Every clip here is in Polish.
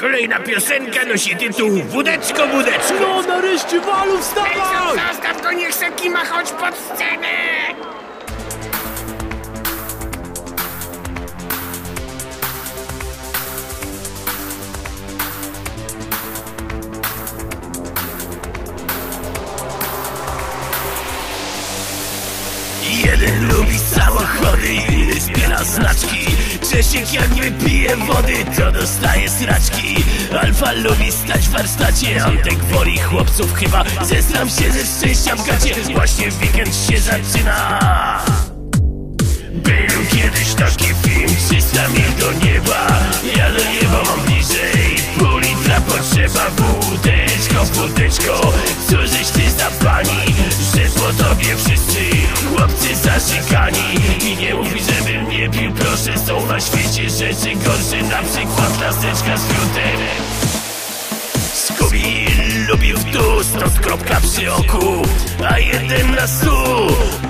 Kolejna piosenka nosi tytuł Wódeczko, wódeczko. No nareszcie Walu wstawaj! Zostaw go, niech se kima, chodź pod scenę! Jeden lubi samochody, inny zbiera znaczki Grzesiek jak wypije wody, to dostaje sraczki. Alfa lubi stać w warsztacie, Antek woli chłopców chyba. Zesram się ze szczęścia w gacie, właśnie weekend się zaczyna. Był kiedyś taki film, 300 mil do nieba. Ja do nieba mam bliżej, pół litra potrzeba. Wódeczko, wódeczko, cóżeś ty za pani Że po tobie wszyscy chłopcy zaszykani. I nie mów mi, żebym nie pił, proszę Są na świecie rzeczy gorsze, na przykład laseczka z fiutem Skubi lubił dół, stąd kropka przy oku A jeden na stu,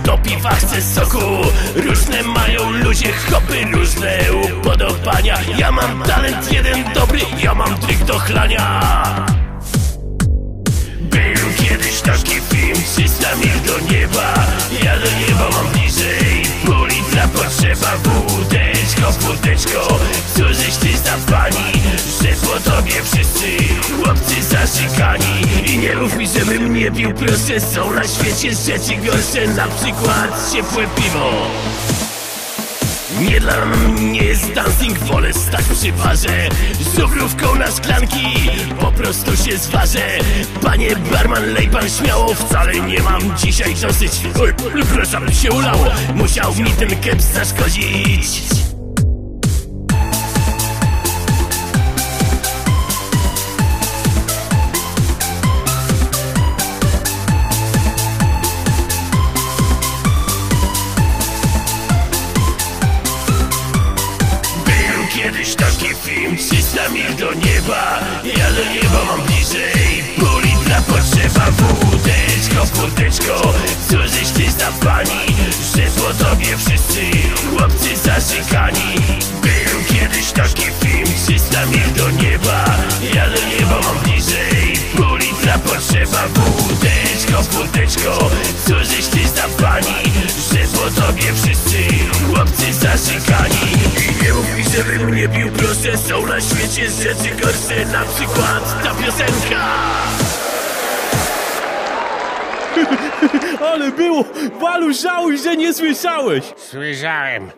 do piwa chce soku. Różne mają ludzie hopy, różne upodobania. Ja mam talent jeden dobry, ja mam trik do chlania. Był kiedyś taki film, 300 mil do nieba. Ja do nieba mam Wódeczko, wódeczko, cóżeś ty za pani? Że po tobie wszyscy chłopcy zaszykani I nie mów mi, żebym nie pił, proszę Są na świecie rzeczy gorsze, na przykład ciepłe piwo. Nie dla mnie jest dancing, wolę stać przy barze. Z żubrówką na szklanki, po prostu się zważę. Panie barman, lej pan śmiało, wcale nie mam dzisiaj dosyć. Oj, przepraszam, się ulało, musiał mi ten keps zaszkodzić film 300 mil do nieba Ja do nieba mam bliżej. Pół litra potrzeba Wódeczko, wódeczko Cóżeś ty za pani Że po tobie wszyscy chłopcy zaszykani żebym nie pił proszę Są na świecie rzeczy gorsze Na przykład ta piosenka Ale było! Walu żałuj, że nie słyszałeś! Słyszałem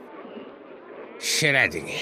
Średnie